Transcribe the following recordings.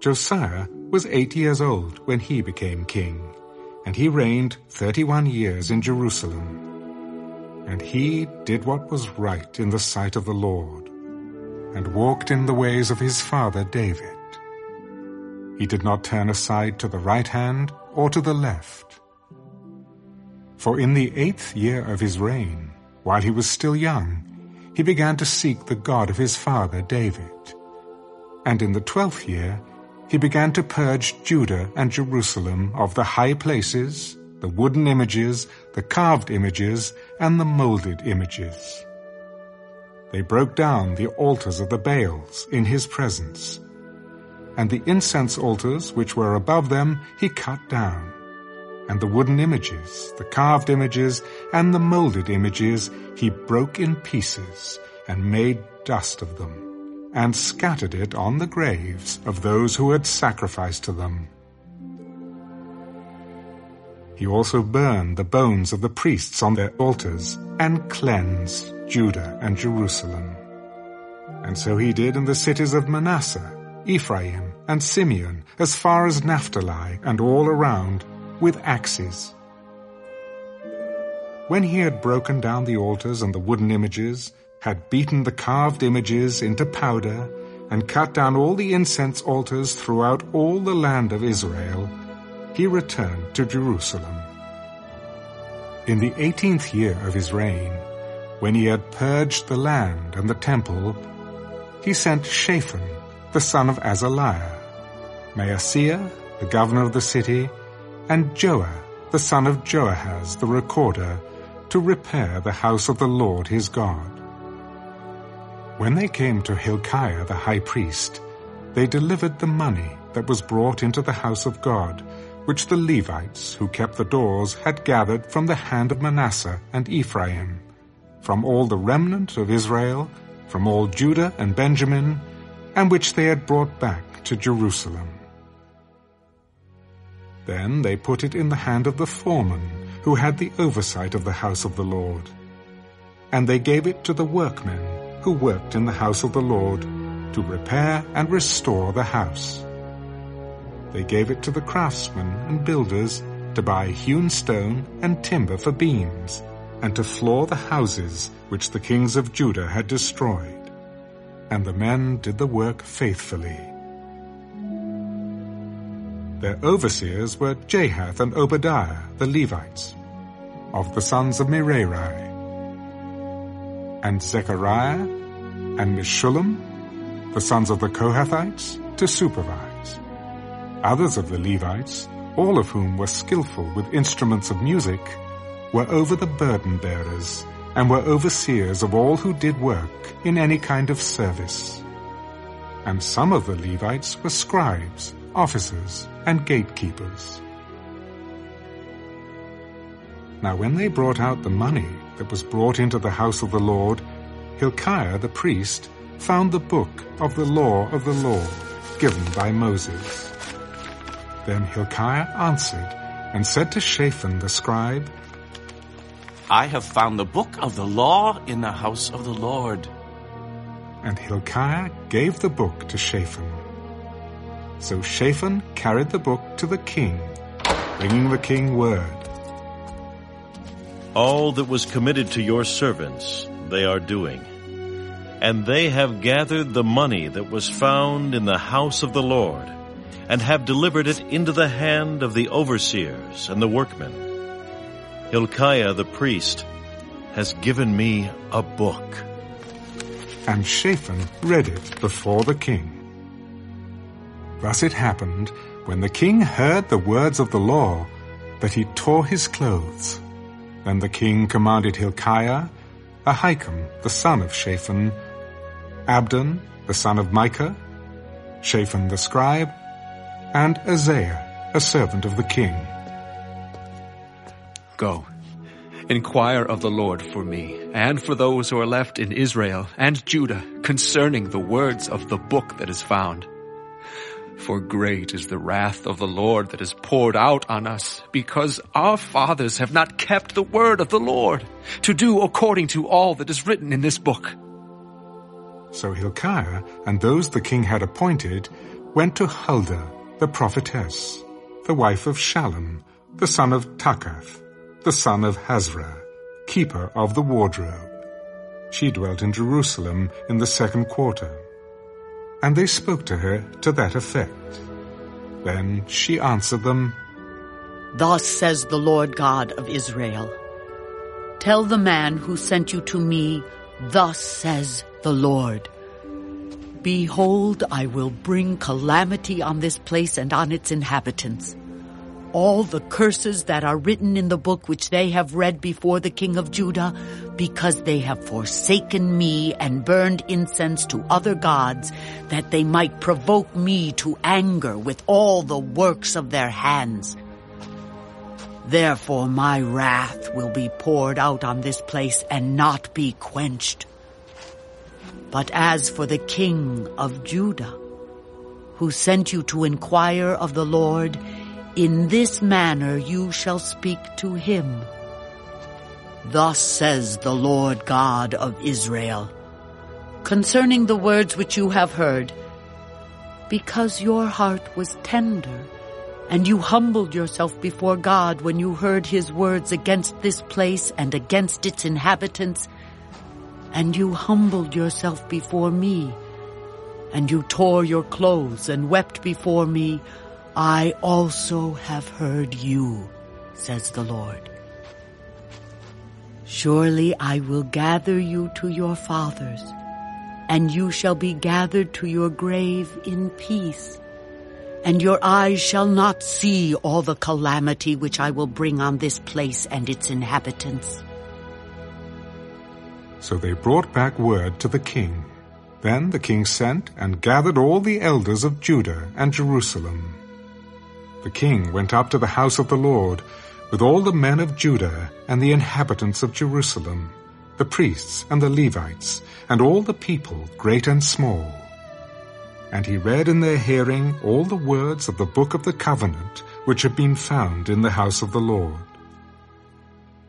Josiah was eight years old when he became king, and he reigned thirty-one years in Jerusalem. And he did what was right in the sight of the Lord, and walked in the ways of his father David. He did not turn aside to the right hand or to the left. For in the eighth year of his reign, while he was still young, he began to seek the God of his father David. And in the twelfth year, he began to purge Judah and Jerusalem of the high places, the wooden images, the carved images, and the molded images. They broke down the altars of the Baals in his presence, and the incense altars which were above them he cut down, and the wooden images, the carved images, and the molded images he broke in pieces, and made dust of them and scattered it on the graves of those who had sacrificed to them. He also burned the bones of the priests on their altars and cleansed Judah and Jerusalem. And so he did in the cities of Manasseh, Ephraim, and Simeon, as far as Naphtali and all around, with axes. When he had broken down the altars and the wooden images, had beaten the carved images into powder, and cut down all the incense altars throughout all the land of Israel, he returned to Jerusalem. In the eighteenth year of his reign, when he had purged the land and the temple, he sent Shaphan, the son of Azaliah, Maaseiah, the governor of the city, and Joah, the son of Joahaz, the recorder, to repair the house of the Lord his God. When they came to Hilkiah the high priest, they delivered the money that was brought into the house of God, which the Levites who kept the doors had gathered from the hand of Manasseh and Ephraim, from all the remnant of Israel, from all Judah and Benjamin, and which they had brought back to Jerusalem. Then they put it in the hand of the foreman, who had the oversight of the house of the Lord. And they gave it to the workmen, who worked in the house of the Lord to repair and restore the house. They gave it to the craftsmen and builders to buy hewn stone and timber for beams, and to floor the houses which the kings of Judah had destroyed. And the men did the work faithfully. Their overseers were Jahath and Obadiah, the Levites, of the sons of Merari, and Zechariah and Meshullam, the sons of the Kohathites, to supervise. Others of the Levites, all of whom were skillful with instruments of music, were over the burden bearers and were overseers of all who did work in any kind of service. And some of the Levites were scribes, officers, and gatekeepers. Now when they brought out the money that was brought into the house of the Lord, Hilkiah the priest found the book of the law of the Lord given by Moses. Then Hilkiah answered and said to Shaphan the scribe, I have found the book of the law in the house of the Lord. And Hilkiah gave the book to Shaphan. So Shaphan carried the book to the king, bringing the king word. All that was committed to your servants they are doing. And they have gathered the money that was found in the house of the Lord, and have delivered it into the hand of the overseers and the workmen. Hilkiah the priest has given me a book. And Shaphan read it before the king. Thus it happened, when the king heard the words of the law, that he tore his clothes. Then the king commanded Hilkiah, Ahikam, the son of Shaphan, Abdon, the son of Micah, Shaphan the scribe, and Asaiah, a servant of the king. Go, inquire of the Lord for me, and for those who are left in Israel and Judah, concerning the words of the book that is found. For great is the wrath of the Lord that is poured out on us, because our fathers have not kept the word of the Lord, to do according to all that is written in this book. So Hilkiah and those the king had appointed went to Huldah, the prophetess, the wife of Shallum, the son of Tokhath, the son of Hasrah, keeper of the wardrobe. She dwelt in Jerusalem in the second quarter. And they spoke to her to that effect. Then she answered them, Thus says the Lord God of Israel. Tell the man who sent you to me, Thus says the Lord. Behold, I will bring calamity on this place and on its inhabitants. All the curses that are written in the book which they have read before the king of Judah, because they have forsaken me and burned incense to other gods, that they might provoke me to anger with all the works of their hands. Therefore my wrath will be poured out on this place and not be quenched. But as for the king of Judah, who sent you to inquire of the Lord, in this manner you shall speak to him. Thus says the Lord God of Israel, concerning the words which you have heard, because your heart was tender, and you humbled yourself before God when you heard his words against this place and against its inhabitants, and you humbled yourself before me, and you tore your clothes and wept before me, I also have heard you, says the Lord. Surely I will gather you to your fathers, and you shall be gathered to your grave in peace. And your eyes shall not see all the calamity which I will bring on this place and its inhabitants. So they brought back word to the king. Then the king sent and gathered all the elders of Judah and Jerusalem. The king went up to the house of the Lord with all the men of Judah and the inhabitants of Jerusalem, the priests and the Levites, and all the people, great and small. And he read in their hearing all the words of the book of the covenant which had been found in the house of the Lord.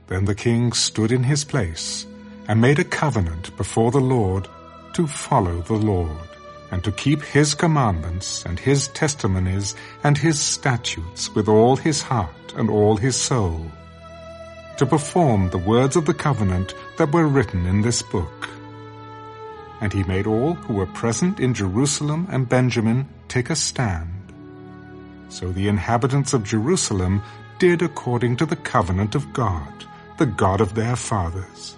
Then the king stood in his place and made a covenant before the Lord to follow the Lord, and to keep his commandments and his testimonies and his statutes with all his heart and all his soul, to perform the words of the covenant that were written in this book. And he made all who were present in Jerusalem and Benjamin take a stand. So the inhabitants of Jerusalem did according to the covenant of God, the God of their fathers.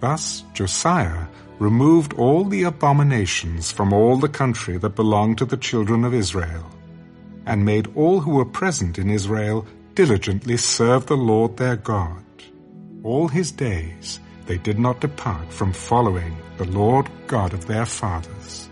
Thus Josiah removed all the abominations from all the country that belonged to the children of Israel, and made all who were present in Israel diligently serve the Lord their God. All his days they did not depart from following the Lord God of their fathers.